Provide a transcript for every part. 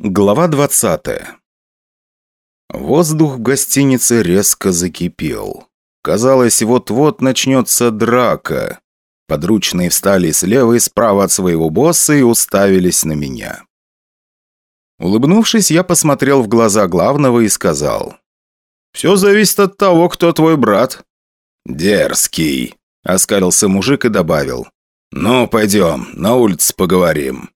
Глава 20 Воздух в гостинице резко закипел. Казалось, вот-вот начнется драка. Подручные встали слева и справа от своего босса и уставились на меня. Улыбнувшись, я посмотрел в глаза главного и сказал. «Все зависит от того, кто твой брат». «Дерзкий», — оскалился мужик и добавил. «Ну, пойдем, на улице поговорим».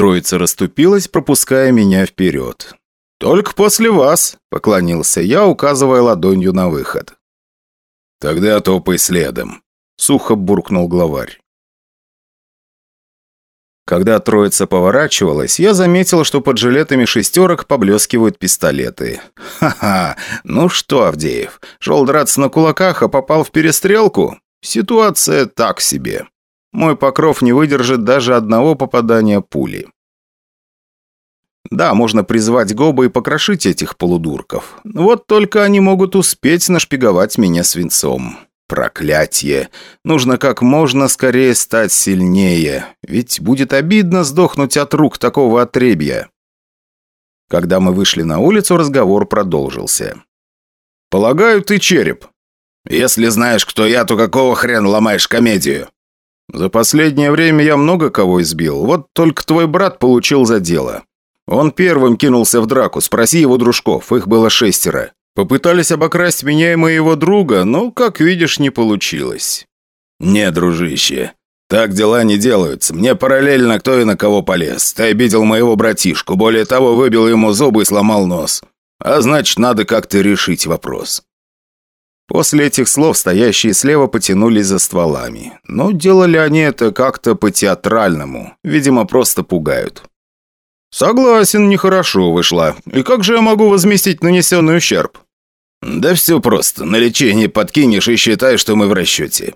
Троица расступилась, пропуская меня вперед. «Только после вас», — поклонился я, указывая ладонью на выход. «Тогда топай следом», — сухо буркнул главарь. Когда троица поворачивалась, я заметил, что под жилетами шестерок поблескивают пистолеты. «Ха-ха! Ну что, Авдеев, шел драться на кулаках, а попал в перестрелку? Ситуация так себе. Мой покров не выдержит даже одного попадания пули. Да, можно призвать Гоба и покрошить этих полудурков. Вот только они могут успеть нашпиговать меня свинцом. Проклятие. Нужно как можно скорее стать сильнее. Ведь будет обидно сдохнуть от рук такого отребья. Когда мы вышли на улицу, разговор продолжился. «Полагаю, ты череп». «Если знаешь, кто я, то какого хрена ломаешь комедию?» «За последнее время я много кого избил. Вот только твой брат получил за дело. Он первым кинулся в драку, спроси его дружков, их было шестеро. Попытались обокрасть меня и моего друга, но, как видишь, не получилось». «Не, дружище, так дела не делаются. Мне параллельно кто и на кого полез. Ты обидел моего братишку, более того, выбил ему зубы и сломал нос. А значит, надо как-то решить вопрос». После этих слов стоящие слева потянулись за стволами. Но делали они это как-то по-театральному. Видимо, просто пугают. «Согласен, нехорошо вышло. И как же я могу возместить нанесенный ущерб?» «Да все просто. На лечение подкинешь и считай, что мы в расчете».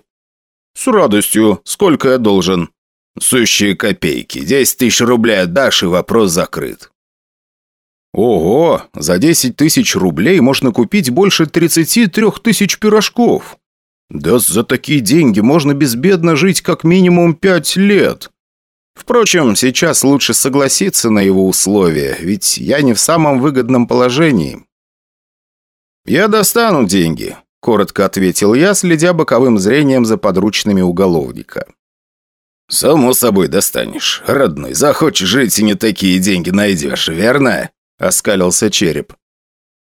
«С радостью. Сколько я должен?» «Сущие копейки. Десять тысяч рублей отдашь, и вопрос закрыт». Ого, за 10 тысяч рублей можно купить больше 33 тысяч пирожков. Да за такие деньги можно безбедно жить как минимум 5 лет. Впрочем, сейчас лучше согласиться на его условия, ведь я не в самом выгодном положении. «Я достану деньги», – коротко ответил я, следя боковым зрением за подручными уголовника. «Само собой достанешь. Родной, захочешь жить и не такие деньги найдешь, верно?» – оскалился череп.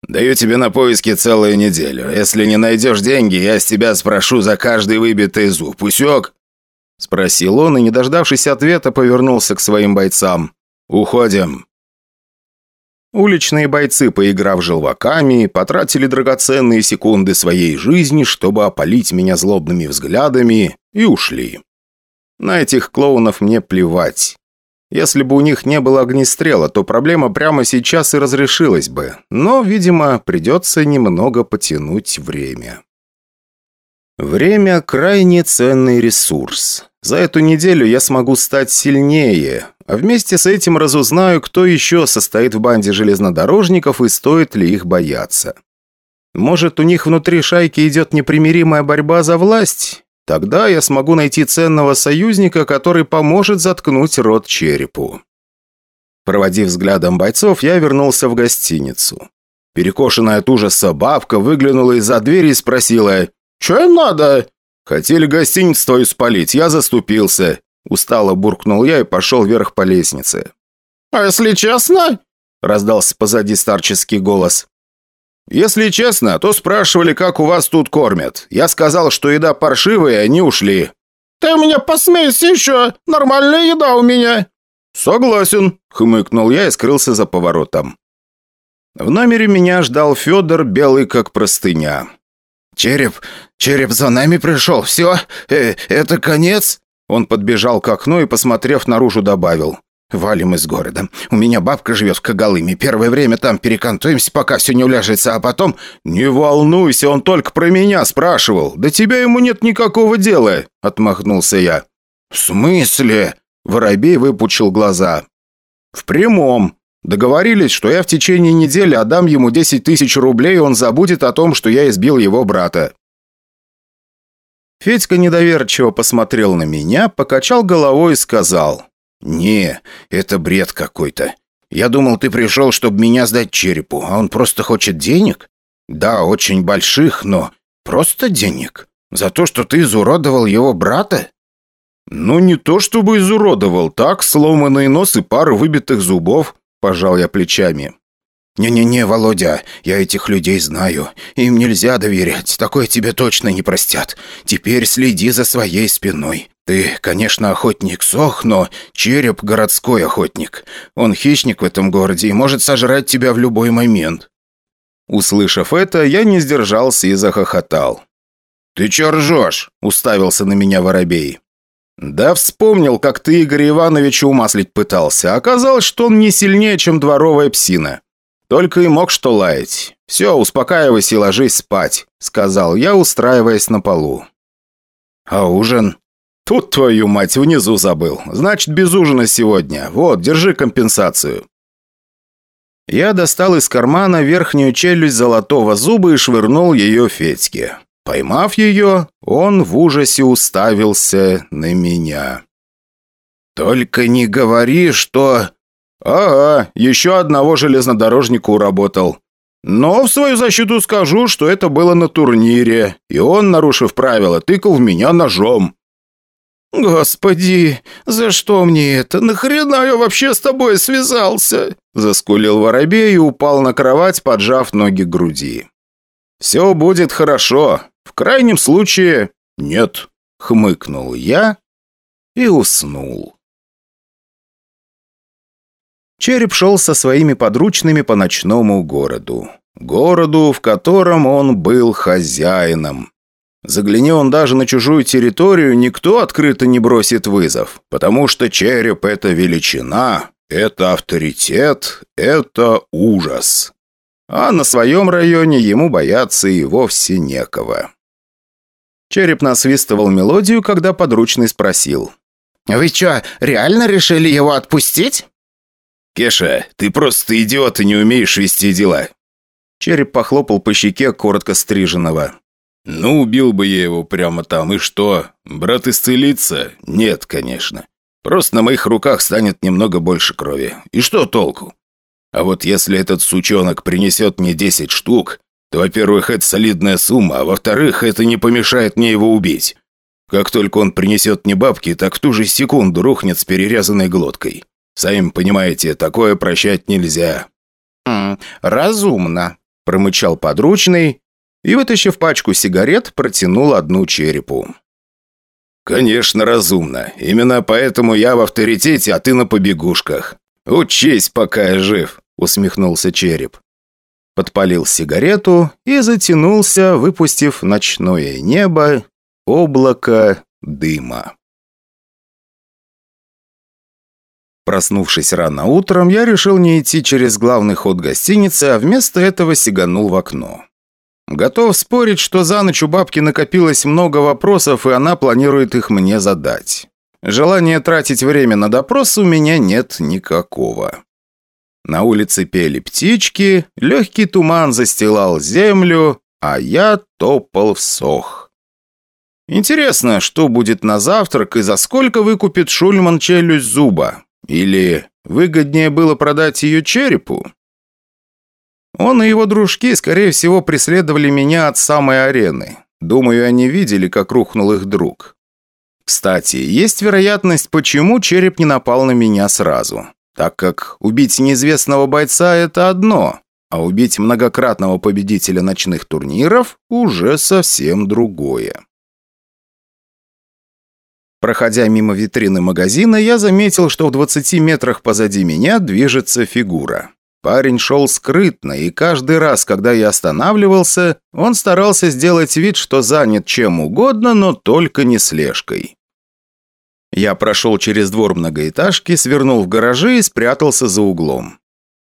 «Даю тебе на поиски целую неделю. Если не найдешь деньги, я с тебя спрошу за каждый выбитый зуб. Усек?» Спросил он и, не дождавшись ответа, повернулся к своим бойцам. «Уходим». Уличные бойцы, поиграв желваками, потратили драгоценные секунды своей жизни, чтобы опалить меня злобными взглядами, и ушли. На этих клоунов мне плевать. Если бы у них не было огнестрела, то проблема прямо сейчас и разрешилась бы. Но, видимо, придется немного потянуть время. Время – крайне ценный ресурс. За эту неделю я смогу стать сильнее, а вместе с этим разузнаю, кто еще состоит в банде железнодорожников и стоит ли их бояться. Может, у них внутри шайки идет непримиримая борьба за власть? Тогда я смогу найти ценного союзника, который поможет заткнуть рот черепу. Проводив взглядом бойцов, я вернулся в гостиницу. Перекошенная от ужаса бабка выглянула из-за двери и спросила «Че им надо?» «Хотели гостиницу твою спалить, я заступился». Устало буркнул я и пошел вверх по лестнице. «А если честно?» – раздался позади старческий голос. «Если честно, то спрашивали, как у вас тут кормят. Я сказал, что еда паршивая, и они ушли». «Ты меня посмейся еще! Нормальная еда у меня!» «Согласен», — хмыкнул я и скрылся за поворотом. В номере меня ждал Федор, белый как простыня. «Череп, череп за нами пришел, все, э, это конец?» Он подбежал к окну и, посмотрев наружу, добавил. «Валим из города. У меня бабка живет в Когалыме. Первое время там перекантуемся, пока все не уляжется, а потом...» «Не волнуйся, он только про меня спрашивал. До тебя ему нет никакого дела», — отмахнулся я. «В смысле?» — Воробей выпучил глаза. «В прямом. Договорились, что я в течение недели отдам ему 10 тысяч рублей, и он забудет о том, что я избил его брата». Федька недоверчиво посмотрел на меня, покачал головой и сказал... «Не, это бред какой-то. Я думал, ты пришел, чтобы меня сдать черепу, а он просто хочет денег? Да, очень больших, но просто денег. За то, что ты изуродовал его брата? Ну, не то чтобы изуродовал, так, сломанный нос и пару выбитых зубов, пожал я плечами. «Не-не-не, Володя, я этих людей знаю. Им нельзя доверять, такое тебе точно не простят. Теперь следи за своей спиной. Ты, конечно, охотник сох, но череп – городской охотник. Он хищник в этом городе и может сожрать тебя в любой момент». Услышав это, я не сдержался и захохотал. «Ты чё ржёшь?» – уставился на меня воробей. «Да вспомнил, как ты Игоря Ивановича умаслить пытался. Оказалось, что он не сильнее, чем дворовая псина. Только и мог что лаять. Все, успокаивайся и ложись спать», — сказал я, устраиваясь на полу. «А ужин?» «Тут твою мать внизу забыл. Значит, без ужина сегодня. Вот, держи компенсацию». Я достал из кармана верхнюю челюсть золотого зуба и швырнул ее Федьке. Поймав ее, он в ужасе уставился на меня. «Только не говори, что...» «Ага, еще одного железнодорожника уработал. Но в свою защиту скажу, что это было на турнире, и он, нарушив правила, тыкал в меня ножом». «Господи, за что мне это? Нахрена я вообще с тобой связался?» Заскулил воробей и упал на кровать, поджав ноги груди. «Все будет хорошо. В крайнем случае, нет», — хмыкнул я и уснул. Череп шел со своими подручными по ночному городу. Городу, в котором он был хозяином. Загляни он даже на чужую территорию, никто открыто не бросит вызов, потому что череп – это величина, это авторитет, это ужас. А на своем районе ему бояться и вовсе некого. Череп насвистывал мелодию, когда подручный спросил. «Вы что, реально решили его отпустить?» «Кеша, ты просто идиот и не умеешь вести дела». Череп похлопал по щеке коротко стриженного. «Ну, убил бы я его прямо там, и что? Брат исцелится? Нет, конечно. Просто на моих руках станет немного больше крови. И что толку? А вот если этот сучонок принесет мне 10 штук, то, во-первых, это солидная сумма, а во-вторых, это не помешает мне его убить. Как только он принесет мне бабки, так в ту же секунду рухнет с перерезанной глоткой. Сами понимаете, такое прощать нельзя». «М разумно», – промычал подручный и, вытащив пачку сигарет, протянул одну черепу. «Конечно, разумно. Именно поэтому я в авторитете, а ты на побегушках. Учись, пока я жив», – усмехнулся череп. Подпалил сигарету и затянулся, выпустив ночное небо облако дыма. Проснувшись рано утром, я решил не идти через главный ход гостиницы, а вместо этого сиганул в окно. Готов спорить, что за ночь у бабки накопилось много вопросов, и она планирует их мне задать. Желания тратить время на допрос у меня нет никакого. На улице пели птички, легкий туман застилал землю, а я топал в сох. Интересно, что будет на завтрак и за сколько выкупит Шульман челюсть зуба? Или выгоднее было продать ее черепу? Он и его дружки, скорее всего, преследовали меня от самой арены. Думаю, они видели, как рухнул их друг. Кстати, есть вероятность, почему череп не напал на меня сразу. Так как убить неизвестного бойца – это одно, а убить многократного победителя ночных турниров – уже совсем другое. Проходя мимо витрины магазина, я заметил, что в 20 метрах позади меня движется фигура. Парень шел скрытно, и каждый раз, когда я останавливался, он старался сделать вид, что занят чем угодно, но только не слежкой. Я прошел через двор многоэтажки, свернул в гаражи и спрятался за углом.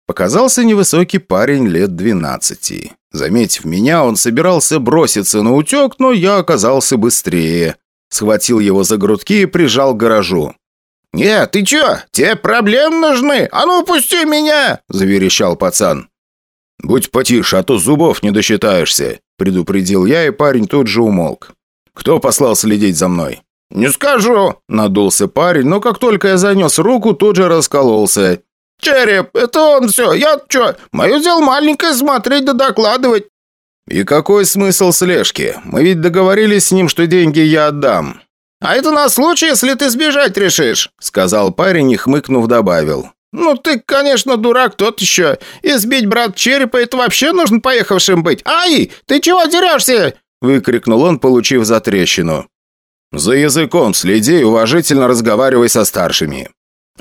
Показался невысокий парень лет 12. Заметив меня, он собирался броситься на утек, но я оказался быстрее схватил его за грудки и прижал к гаражу. «Нет, ты чё? Тебе проблем нужны? А ну, пусти меня!» – заверещал пацан. «Будь потише, а то зубов не досчитаешься», – предупредил я, и парень тут же умолк. «Кто послал следить за мной?» «Не скажу», – надулся парень, но как только я занес руку, тут же раскололся. череп, это он все, я что, мое дело маленькое смотреть да докладывать». «И какой смысл слежки? Мы ведь договорились с ним, что деньги я отдам». «А это на случай, если ты сбежать решишь», — сказал парень и, хмыкнув, добавил. «Ну ты, конечно, дурак тот еще. Избить брат черепа, это вообще нужно поехавшим быть. Ай, ты чего дерешься?» — выкрикнул он, получив затрещину. «За языком следи и уважительно разговаривай со старшими».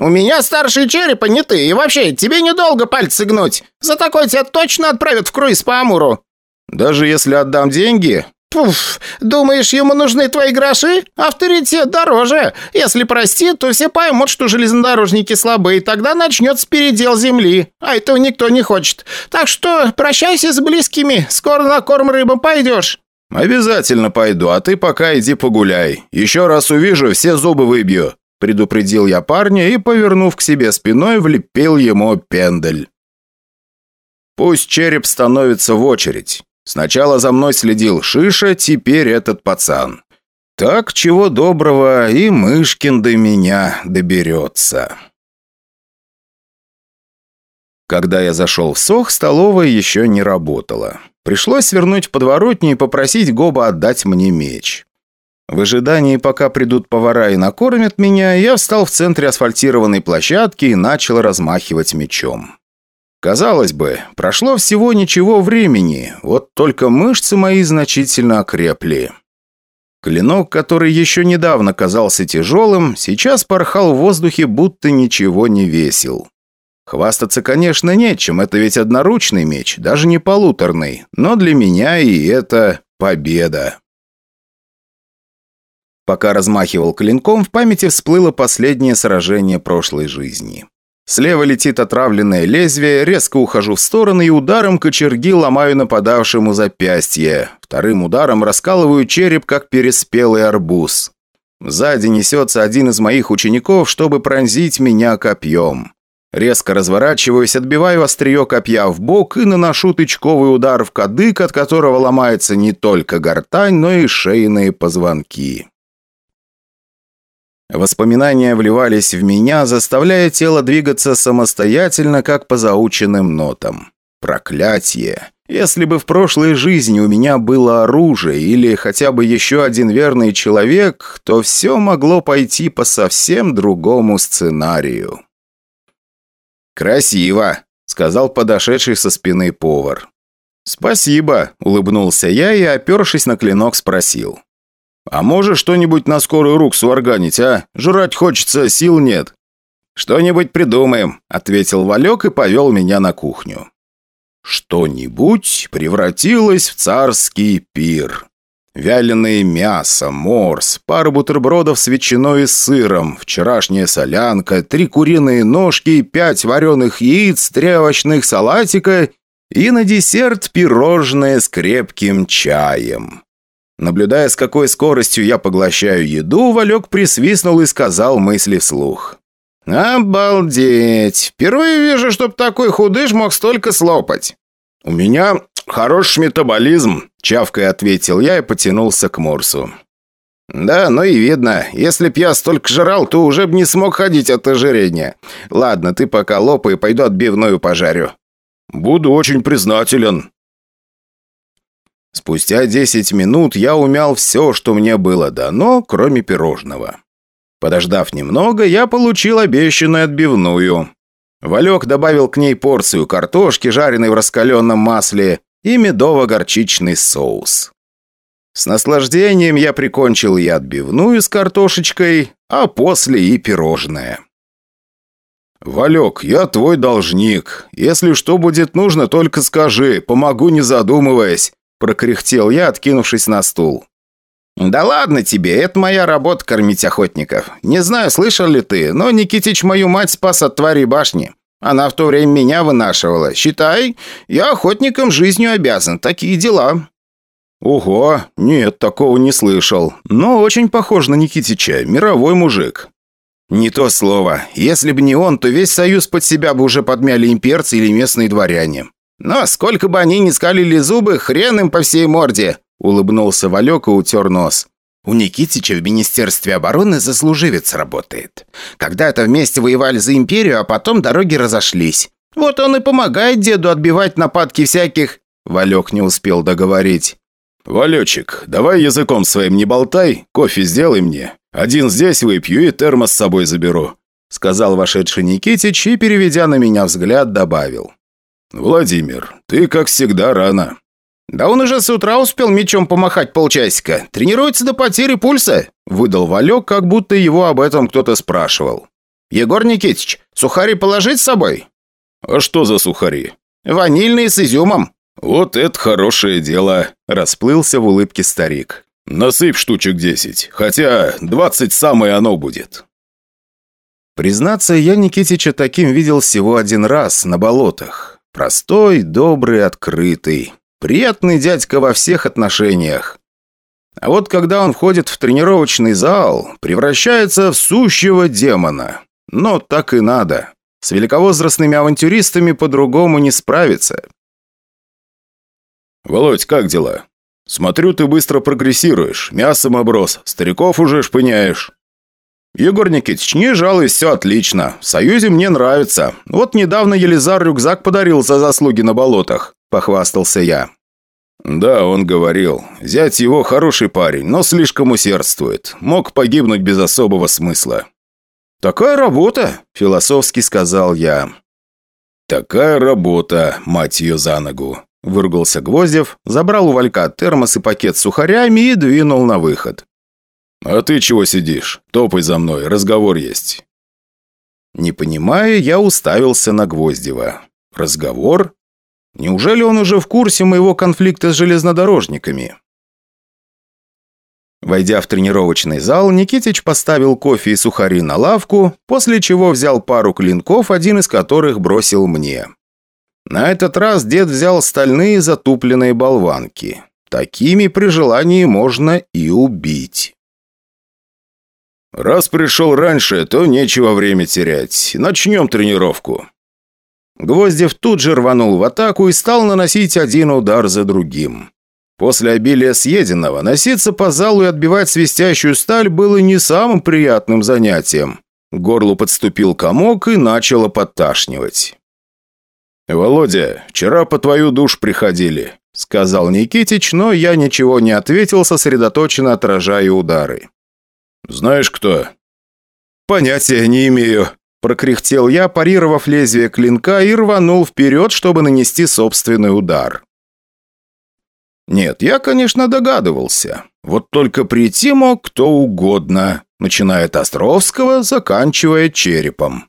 «У меня старший черепа не ты, и вообще, тебе недолго пальцы гнуть. За такой тебя точно отправят в круиз по Амуру». «Даже если отдам деньги?» Пуф, думаешь, ему нужны твои гроши? Авторитет дороже. Если простит, то все поймут, что железнодорожники слабые, тогда начнется передел земли. А этого никто не хочет. Так что прощайся с близкими, скоро на корм рыбам пойдешь». «Обязательно пойду, а ты пока иди погуляй. Еще раз увижу, все зубы выбью», – предупредил я парня и, повернув к себе спиной, влепил ему пендель. Пусть череп становится в очередь. Сначала за мной следил Шиша, теперь этот пацан. Так, чего доброго, и Мышкин до меня доберется. Когда я зашел в Сох, столовая еще не работала. Пришлось свернуть подворотню и попросить Гоба отдать мне меч. В ожидании, пока придут повара и накормят меня, я встал в центре асфальтированной площадки и начал размахивать мечом. Казалось бы, прошло всего ничего времени, вот только мышцы мои значительно окрепли. Клинок, который еще недавно казался тяжелым, сейчас порхал в воздухе, будто ничего не весил. Хвастаться, конечно, нечем, это ведь одноручный меч, даже не полуторный, но для меня и это победа. Пока размахивал клинком, в памяти всплыло последнее сражение прошлой жизни. Слева летит отравленное лезвие, резко ухожу в сторону и ударом кочерги ломаю нападавшему запястье. Вторым ударом раскалываю череп, как переспелый арбуз. Сзади несется один из моих учеников, чтобы пронзить меня копьем. Резко разворачиваюсь, отбиваю острие копья в бок и наношу тычковый удар в кадык, от которого ломается не только гортань, но и шейные позвонки. Воспоминания вливались в меня, заставляя тело двигаться самостоятельно, как по заученным нотам. Проклятие! Если бы в прошлой жизни у меня было оружие или хотя бы еще один верный человек, то все могло пойти по совсем другому сценарию. «Красиво!» — сказал подошедший со спины повар. «Спасибо!» — улыбнулся я и, опершись на клинок, спросил. «А можешь что-нибудь на скорую руку сварганить, а? Жрать хочется, сил нет». «Что-нибудь придумаем», — ответил Валек и повел меня на кухню. Что-нибудь превратилось в царский пир. Вяленое мясо, морс, пару бутербродов с ветчиной и сыром, вчерашняя солянка, три куриные ножки, пять вареных яиц, три салатика и на десерт пирожное с крепким чаем. Наблюдая, с какой скоростью я поглощаю еду, Валек присвистнул и сказал мысли вслух. «Обалдеть! Впервые вижу, чтоб такой худыш мог столько слопать!» «У меня хороший метаболизм», — чавкой ответил я и потянулся к Морсу. «Да, ну и видно. Если б я столько жрал, то уже бы не смог ходить от ожирения. Ладно, ты пока лопай, пойду отбивную пожарю». «Буду очень признателен», Спустя 10 минут я умял все, что мне было дано, кроме пирожного. Подождав немного, я получил обещанную отбивную. Валек добавил к ней порцию картошки, жареной в раскаленном масле, и медово-горчичный соус. С наслаждением я прикончил и отбивную с картошечкой, а после и пирожное. «Валек, я твой должник. Если что будет нужно, только скажи, помогу не задумываясь прокряхтел я, откинувшись на стул. «Да ладно тебе, это моя работа кормить охотников. Не знаю, слышал ли ты, но Никитич мою мать спас от твари башни. Она в то время меня вынашивала. Считай, я охотникам жизнью обязан. Такие дела». «Ого, нет, такого не слышал. Но очень похож на Никитича, мировой мужик». «Не то слово. Если бы не он, то весь союз под себя бы уже подмяли имперцы или местные дворяне. «Но сколько бы они ни скалили зубы, хрен им по всей морде!» Улыбнулся Валек и утер нос. У Никитича в Министерстве обороны заслуживец работает. Когда-то вместе воевали за империю, а потом дороги разошлись. Вот он и помогает деду отбивать нападки всяких...» Валек не успел договорить. «Валечек, давай языком своим не болтай, кофе сделай мне. Один здесь выпью и термос с собой заберу», сказал вошедший Никитич и, переведя на меня взгляд, добавил. «Владимир, ты, как всегда, рано». «Да он уже с утра успел мечом помахать полчасика. Тренируется до потери пульса», – выдал Валек, как будто его об этом кто-то спрашивал. «Егор Никитич, сухари положить с собой?» «А что за сухари?» «Ванильные с изюмом». «Вот это хорошее дело», – расплылся в улыбке старик. «Насыпь штучек десять, хотя двадцать самое оно будет». Признаться, я Никитича таким видел всего один раз, на болотах. Простой, добрый, открытый. Приятный дядька во всех отношениях. А вот когда он входит в тренировочный зал, превращается в сущего демона. Но так и надо. С великовозрастными авантюристами по-другому не справиться. «Володь, как дела? Смотрю, ты быстро прогрессируешь. Мясом оброс. Стариков уже шпыняешь». «Егор Никитич, не жалуй, все отлично. В Союзе мне нравится. Вот недавно Елизар рюкзак подарил за заслуги на болотах», – похвастался я. «Да, он говорил. Зять его хороший парень, но слишком усердствует. Мог погибнуть без особого смысла». «Такая работа», – философски сказал я. «Такая работа, мать ее за ногу», – выругался Гвоздев, забрал у Валька термос и пакет с сухарями и двинул на выход. «А ты чего сидишь? Топай за мной, разговор есть». Не понимая, я уставился на Гвоздева. «Разговор? Неужели он уже в курсе моего конфликта с железнодорожниками?» Войдя в тренировочный зал, Никитич поставил кофе и сухари на лавку, после чего взял пару клинков, один из которых бросил мне. На этот раз дед взял стальные затупленные болванки. Такими при желании можно и убить. «Раз пришел раньше, то нечего время терять. Начнем тренировку». Гвоздев тут же рванул в атаку и стал наносить один удар за другим. После обилия съеденного носиться по залу и отбивать свистящую сталь было не самым приятным занятием. К горлу подступил комок и начало подташнивать. «Володя, вчера по твою душ приходили», — сказал Никитич, но я ничего не ответил, сосредоточенно отражая удары. «Знаешь кто?» «Понятия не имею», – прокряхтел я, парировав лезвие клинка и рванул вперед, чтобы нанести собственный удар. Нет, я, конечно, догадывался. Вот только прийти мог кто угодно, начиная от Островского, заканчивая черепом.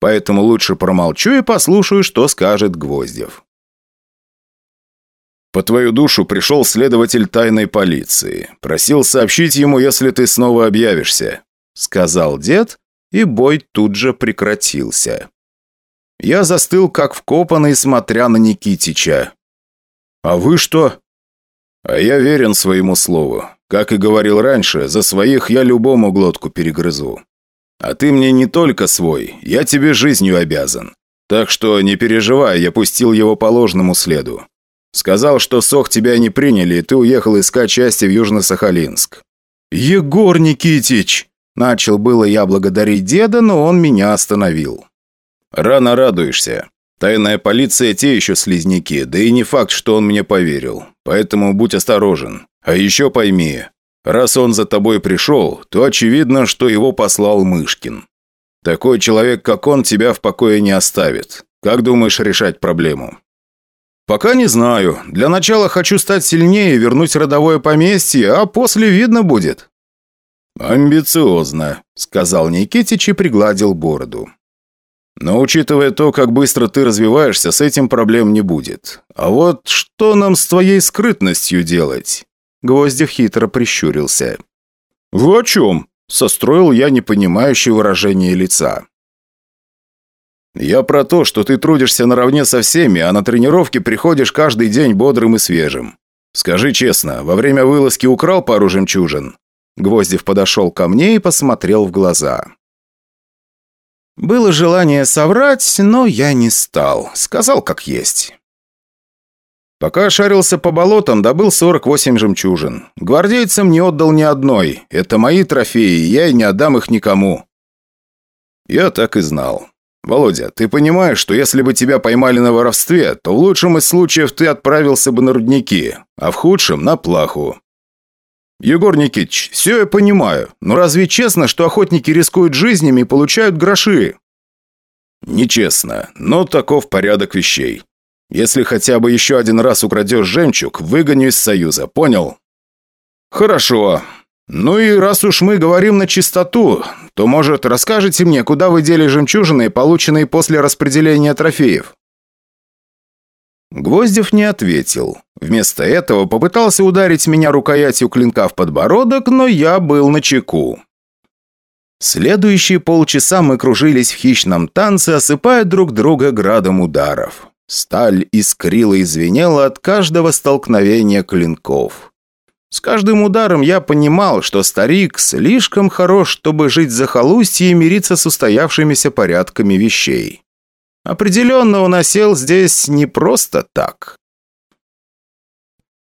Поэтому лучше промолчу и послушаю, что скажет Гвоздев. «По твою душу пришел следователь тайной полиции. Просил сообщить ему, если ты снова объявишься», — сказал дед, и бой тут же прекратился. Я застыл, как вкопанный, смотря на Никитича. «А вы что?» «А я верен своему слову. Как и говорил раньше, за своих я любому глотку перегрызу. А ты мне не только свой, я тебе жизнью обязан. Так что не переживай, я пустил его по ложному следу. Сказал, что СОХ тебя не приняли, и ты уехал искать счастье в Южно-Сахалинск». «Егор Никитич!» Начал было я благодарить деда, но он меня остановил. «Рано радуешься. Тайная полиция те еще слизняки, да и не факт, что он мне поверил. Поэтому будь осторожен. А еще пойми, раз он за тобой пришел, то очевидно, что его послал Мышкин. Такой человек, как он, тебя в покое не оставит. Как думаешь решать проблему?» «Пока не знаю. Для начала хочу стать сильнее, вернуть родовое поместье, а после видно будет». «Амбициозно», — сказал Никитич и пригладил бороду. «Но учитывая то, как быстро ты развиваешься, с этим проблем не будет. А вот что нам с твоей скрытностью делать?» Гвоздев хитро прищурился. «Вы о чем?» — состроил я непонимающее выражение лица. «Я про то, что ты трудишься наравне со всеми, а на тренировке приходишь каждый день бодрым и свежим. Скажи честно, во время вылазки украл пару жемчужин?» Гвоздев подошел ко мне и посмотрел в глаза. Было желание соврать, но я не стал. Сказал, как есть. Пока шарился по болотам, добыл 48 жемчужин. Гвардейцам не отдал ни одной. Это мои трофеи, я и не отдам их никому. Я так и знал. «Володя, ты понимаешь, что если бы тебя поймали на воровстве, то в лучшем из случаев ты отправился бы на рудники, а в худшем – на плаху. «Егор Никитич, все я понимаю, но разве честно, что охотники рискуют жизнями и получают гроши?» «Нечестно, но таков порядок вещей. Если хотя бы еще один раз украдешь жемчуг, выгоню из Союза, понял?» «Хорошо. Ну и раз уж мы говорим на чистоту, то, может, расскажете мне, куда вы дели жемчужины, полученные после распределения трофеев?» Гвоздев не ответил. Вместо этого попытался ударить меня рукоятью клинка в подбородок, но я был на чеку. Следующие полчаса мы кружились в хищном танце, осыпая друг друга градом ударов. Сталь искрила и звенела от каждого столкновения клинков. С каждым ударом я понимал, что старик слишком хорош, чтобы жить за захолустье и мириться с устоявшимися порядками вещей. Определенно он осел здесь не просто так.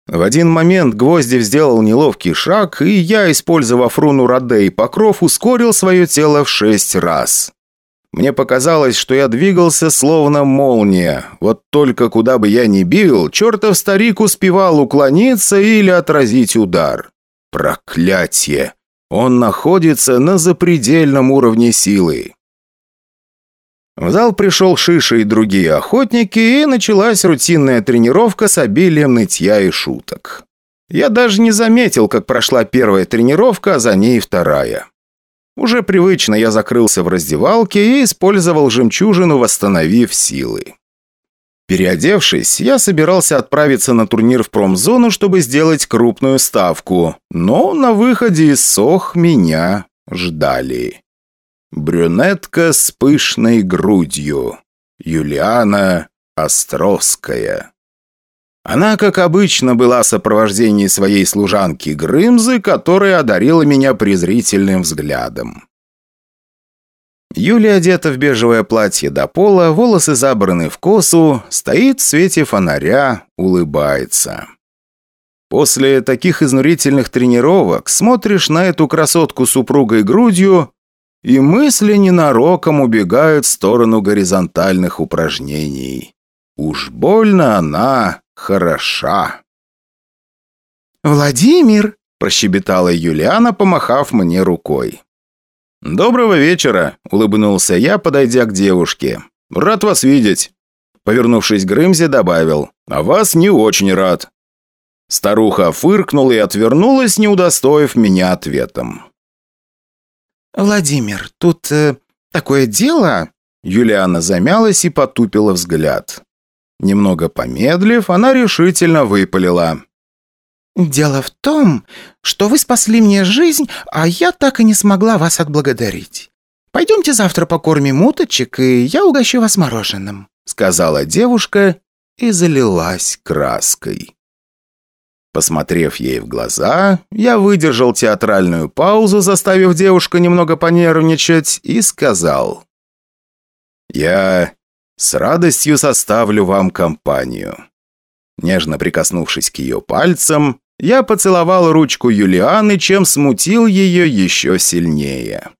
В один момент Гвоздев сделал неловкий шаг, и я, использовав руну Раде и Покров, ускорил свое тело в шесть раз. Мне показалось, что я двигался словно молния. Вот только куда бы я ни бил, чертов старик успевал уклониться или отразить удар. Проклятие! Он находится на запредельном уровне силы. В зал пришел Шиша и другие охотники, и началась рутинная тренировка с обилием нытья и шуток. Я даже не заметил, как прошла первая тренировка, а за ней вторая. Уже привычно я закрылся в раздевалке и использовал жемчужину, восстановив силы. Переодевшись, я собирался отправиться на турнир в промзону, чтобы сделать крупную ставку, но на выходе из СОХ меня ждали. Брюнетка с пышной грудью. Юлиана Островская. Она, как обычно, была в сопровождении своей служанки Грымзы, которая одарила меня презрительным взглядом. Юля одета в бежевое платье до пола, волосы забраны в косу, стоит в свете фонаря, улыбается. После таких изнурительных тренировок смотришь на эту красотку с упругой грудью и мысли ненароком убегают в сторону горизонтальных упражнений. Уж больно она хороша. «Владимир!» – прощебетала Юлиана, помахав мне рукой. «Доброго вечера!» – улыбнулся я, подойдя к девушке. «Рад вас видеть!» Повернувшись к Грымзе, добавил. «А вас не очень рад!» Старуха фыркнула и отвернулась, не удостоив меня ответом. «Владимир, тут э, такое дело...» Юлиана замялась и потупила взгляд. Немного помедлив, она решительно выпалила. «Дело в том, что вы спасли мне жизнь, а я так и не смогла вас отблагодарить. Пойдемте завтра покормим уточек, и я угощу вас мороженым», сказала девушка и залилась краской. Посмотрев ей в глаза, я выдержал театральную паузу, заставив девушку немного понервничать, и сказал. «Я с радостью составлю вам компанию». Нежно прикоснувшись к ее пальцам, я поцеловал ручку Юлианы, чем смутил ее еще сильнее.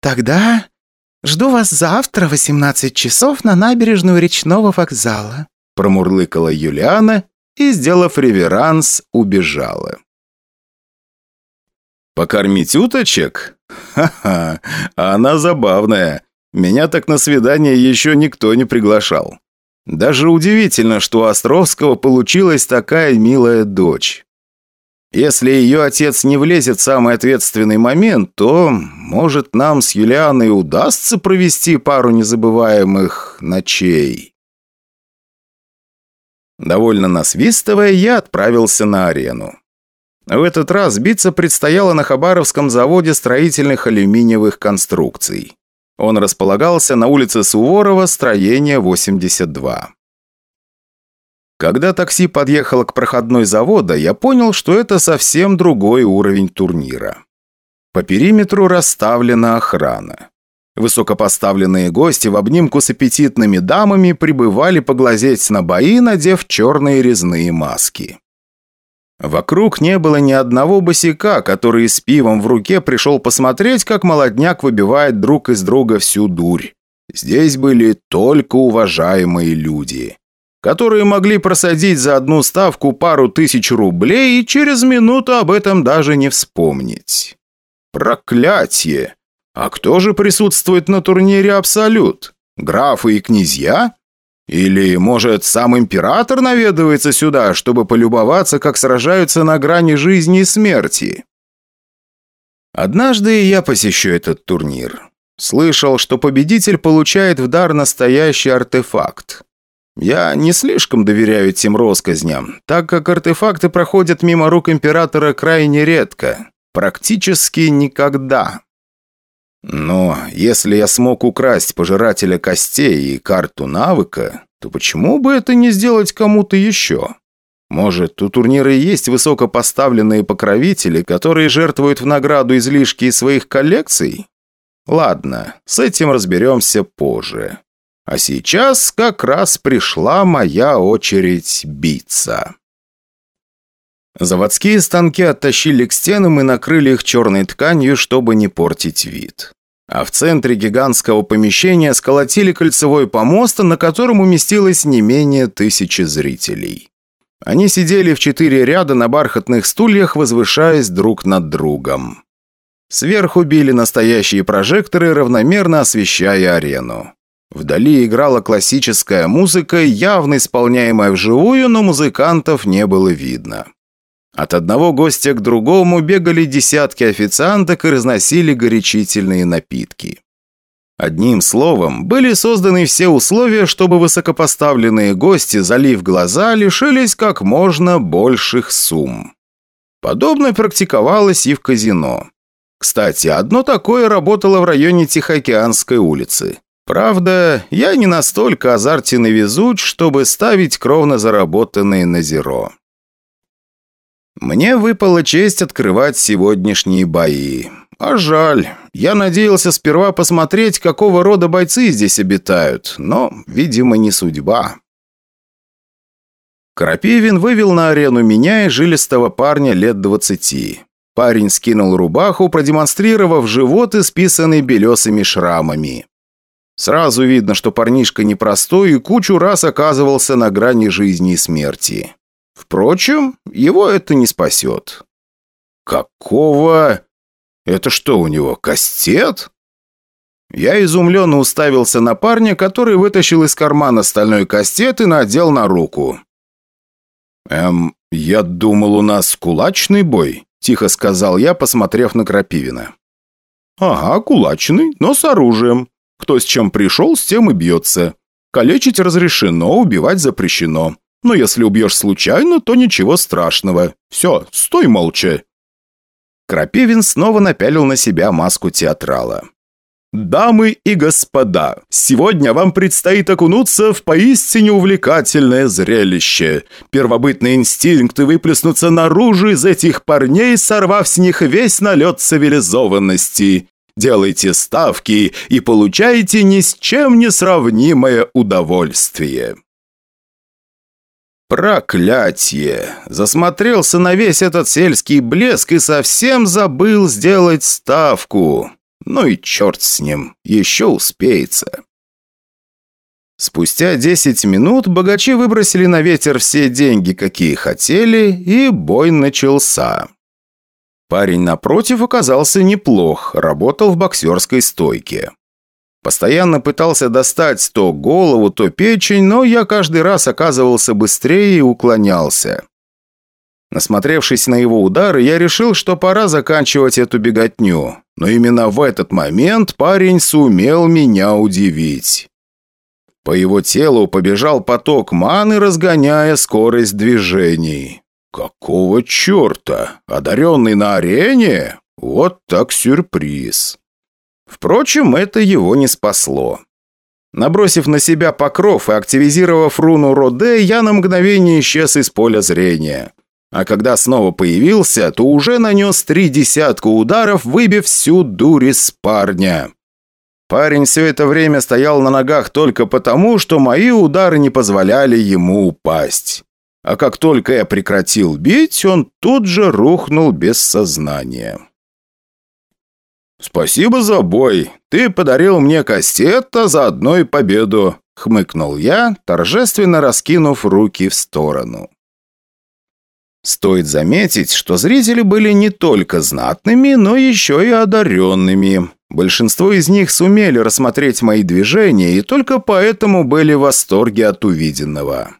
«Тогда жду вас завтра в 18 часов на набережную речного вокзала», промурлыкала Юлиана и, сделав реверанс, убежала. «Покормить уточек? Ха-ха, она забавная. Меня так на свидание еще никто не приглашал. Даже удивительно, что у Островского получилась такая милая дочь. Если ее отец не влезет в самый ответственный момент, то, может, нам с Юлианой удастся провести пару незабываемых ночей». Довольно насвистывая, я отправился на арену. В этот раз биться предстояло на Хабаровском заводе строительных алюминиевых конструкций. Он располагался на улице Суворова, строение 82. Когда такси подъехало к проходной завода, я понял, что это совсем другой уровень турнира. По периметру расставлена охрана. Высокопоставленные гости в обнимку с аппетитными дамами прибывали поглазеть на бои, надев черные резные маски. Вокруг не было ни одного босика, который с пивом в руке пришел посмотреть, как молодняк выбивает друг из друга всю дурь. Здесь были только уважаемые люди, которые могли просадить за одну ставку пару тысяч рублей и через минуту об этом даже не вспомнить. Проклятие! А кто же присутствует на турнире «Абсолют»? Графы и князья? Или, может, сам император наведывается сюда, чтобы полюбоваться, как сражаются на грани жизни и смерти? Однажды я посещу этот турнир. Слышал, что победитель получает в дар настоящий артефакт. Я не слишком доверяю этим россказням, так как артефакты проходят мимо рук императора крайне редко, практически никогда. Но если я смог украсть пожирателя костей и карту навыка, то почему бы это не сделать кому-то еще? Может, у турнира есть высокопоставленные покровители, которые жертвуют в награду излишки своих коллекций? Ладно, с этим разберемся позже. А сейчас как раз пришла моя очередь биться. Заводские станки оттащили к стенам и накрыли их черной тканью, чтобы не портить вид. А в центре гигантского помещения сколотили кольцевой помост, на котором уместилось не менее тысячи зрителей. Они сидели в четыре ряда на бархатных стульях, возвышаясь друг над другом. Сверху били настоящие прожекторы, равномерно освещая арену. Вдали играла классическая музыка, явно исполняемая вживую, но музыкантов не было видно. От одного гостя к другому бегали десятки официанток и разносили горячительные напитки. Одним словом, были созданы все условия, чтобы высокопоставленные гости, залив глаза, лишились как можно больших сумм. Подобное практиковалось и в казино. Кстати, одно такое работало в районе Тихоокеанской улицы. Правда, я не настолько азартен и везуч, чтобы ставить кровно заработанные на зеро. Мне выпала честь открывать сегодняшние бои. А жаль. Я надеялся сперва посмотреть, какого рода бойцы здесь обитают, но, видимо, не судьба. Крапивин вывел на арену меня и жилистого парня лет двадцати. Парень скинул рубаху, продемонстрировав живот, исписанный белесыми шрамами. Сразу видно, что парнишка непростой и кучу раз оказывался на грани жизни и смерти. Впрочем, его это не спасет. Какого... Это что у него, кастет? Я изумленно уставился на парня, который вытащил из кармана стальной кастет и надел на руку. «Эм, я думал, у нас кулачный бой», – тихо сказал я, посмотрев на Крапивина. «Ага, кулачный, но с оружием. Кто с чем пришел, с тем и бьется. Калечить разрешено, убивать запрещено. Но если убьешь случайно, то ничего страшного. Все, стой молча». Крапивин снова напялил на себя маску театрала. «Дамы и господа, сегодня вам предстоит окунуться в поистине увлекательное зрелище. Первобытные инстинкты выплеснутся наружу из этих парней, сорвав с них весь налет цивилизованности. Делайте ставки и получайте ни с чем не сравнимое удовольствие». Проклятье! Засмотрелся на весь этот сельский блеск и совсем забыл сделать ставку. Ну и черт с ним, еще успеется. Спустя 10 минут богачи выбросили на ветер все деньги, какие хотели, и бой начался. Парень напротив оказался неплох, работал в боксерской стойке. Постоянно пытался достать то голову, то печень, но я каждый раз оказывался быстрее и уклонялся. Насмотревшись на его удары, я решил, что пора заканчивать эту беготню. Но именно в этот момент парень сумел меня удивить. По его телу побежал поток маны, разгоняя скорость движений. Какого черта? Одаренный на арене? Вот так сюрприз. Впрочем, это его не спасло. Набросив на себя покров и активизировав руну Роде, я на мгновение исчез из поля зрения. А когда снова появился, то уже нанес три десятка ударов, выбив всю дурь из парня. Парень все это время стоял на ногах только потому, что мои удары не позволяли ему упасть. А как только я прекратил бить, он тут же рухнул без сознания. «Спасибо за бой. Ты подарил мне кастет, а заодно и победу», — хмыкнул я, торжественно раскинув руки в сторону. Стоит заметить, что зрители были не только знатными, но еще и одаренными. Большинство из них сумели рассмотреть мои движения и только поэтому были в восторге от увиденного.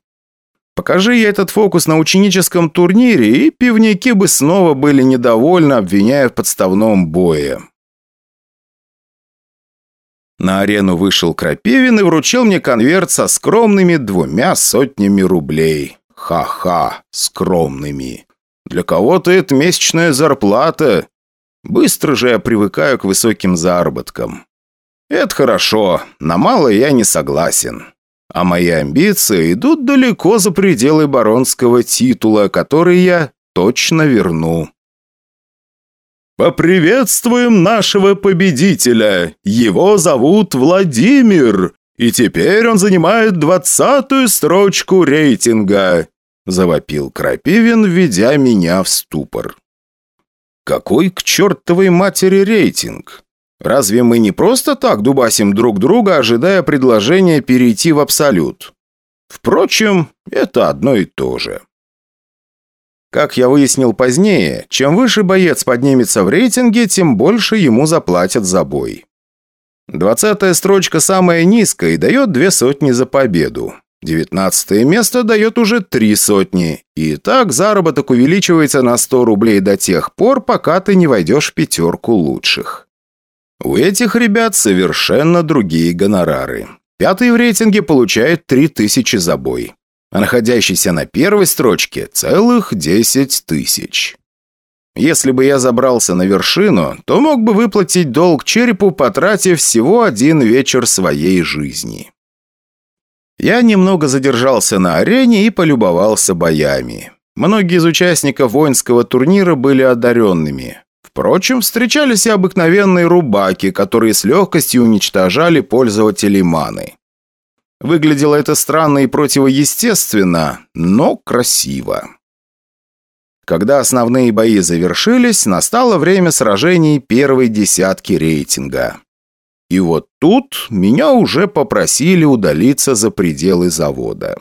Покажи я этот фокус на ученическом турнире, и пивники бы снова были недовольны, обвиняя в подставном бое. На арену вышел Крапивин и вручил мне конверт со скромными двумя сотнями рублей. Ха-ха, скромными. Для кого-то это месячная зарплата. Быстро же я привыкаю к высоким заработкам. Это хорошо, на мало я не согласен. А мои амбиции идут далеко за пределы баронского титула, который я точно верну. «Поприветствуем нашего победителя! Его зовут Владимир, и теперь он занимает двадцатую строчку рейтинга!» Завопил Крапивин, введя меня в ступор. «Какой к чертовой матери рейтинг? Разве мы не просто так дубасим друг друга, ожидая предложения перейти в абсолют? Впрочем, это одно и то же». Как я выяснил позднее, чем выше боец поднимется в рейтинге, тем больше ему заплатят за бой. Двадцатая строчка самая низкая и дает две сотни за победу. Девятнадцатое место дает уже три сотни. И так заработок увеличивается на 100 рублей до тех пор, пока ты не войдешь в пятерку лучших. У этих ребят совершенно другие гонорары. Пятый в рейтинге получает 3000 за бой а находящийся на первой строчке целых 10 тысяч. Если бы я забрался на вершину, то мог бы выплатить долг черепу, потратив всего один вечер своей жизни. Я немного задержался на арене и полюбовался боями. Многие из участников воинского турнира были одаренными. Впрочем, встречались и обыкновенные рубаки, которые с легкостью уничтожали пользователей маны. Выглядело это странно и противоестественно, но красиво. Когда основные бои завершились, настало время сражений первой десятки рейтинга. И вот тут меня уже попросили удалиться за пределы завода.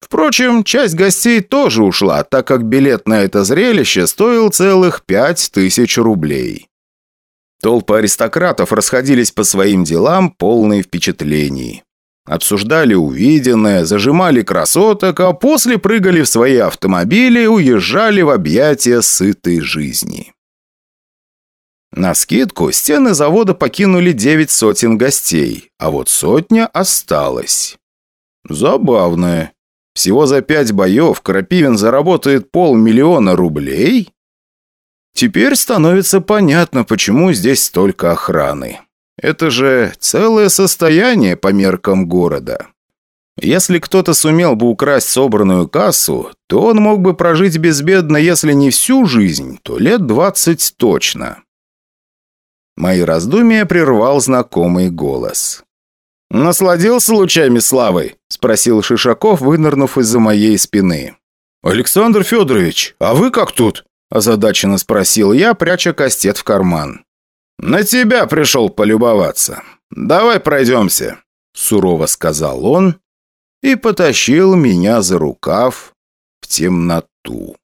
Впрочем, часть гостей тоже ушла, так как билет на это зрелище стоил целых пять тысяч рублей. Толпы аристократов расходились по своим делам, полные впечатлений. Обсуждали увиденное, зажимали красоток, а после прыгали в свои автомобили и уезжали в объятия сытой жизни. На скидку стены завода покинули девять сотен гостей, а вот сотня осталась. Забавно. Всего за пять боев Крапивин заработает полмиллиона рублей? Теперь становится понятно, почему здесь столько охраны. Это же целое состояние по меркам города. Если кто-то сумел бы украсть собранную кассу, то он мог бы прожить безбедно, если не всю жизнь, то лет двадцать точно. Мои раздумья прервал знакомый голос. «Насладился лучами славы?» – спросил Шишаков, вынырнув из-за моей спины. «Александр Федорович, а вы как тут?» – озадаченно спросил я, пряча кастет в карман. «На тебя пришел полюбоваться. Давай пройдемся», – сурово сказал он и потащил меня за рукав в темноту.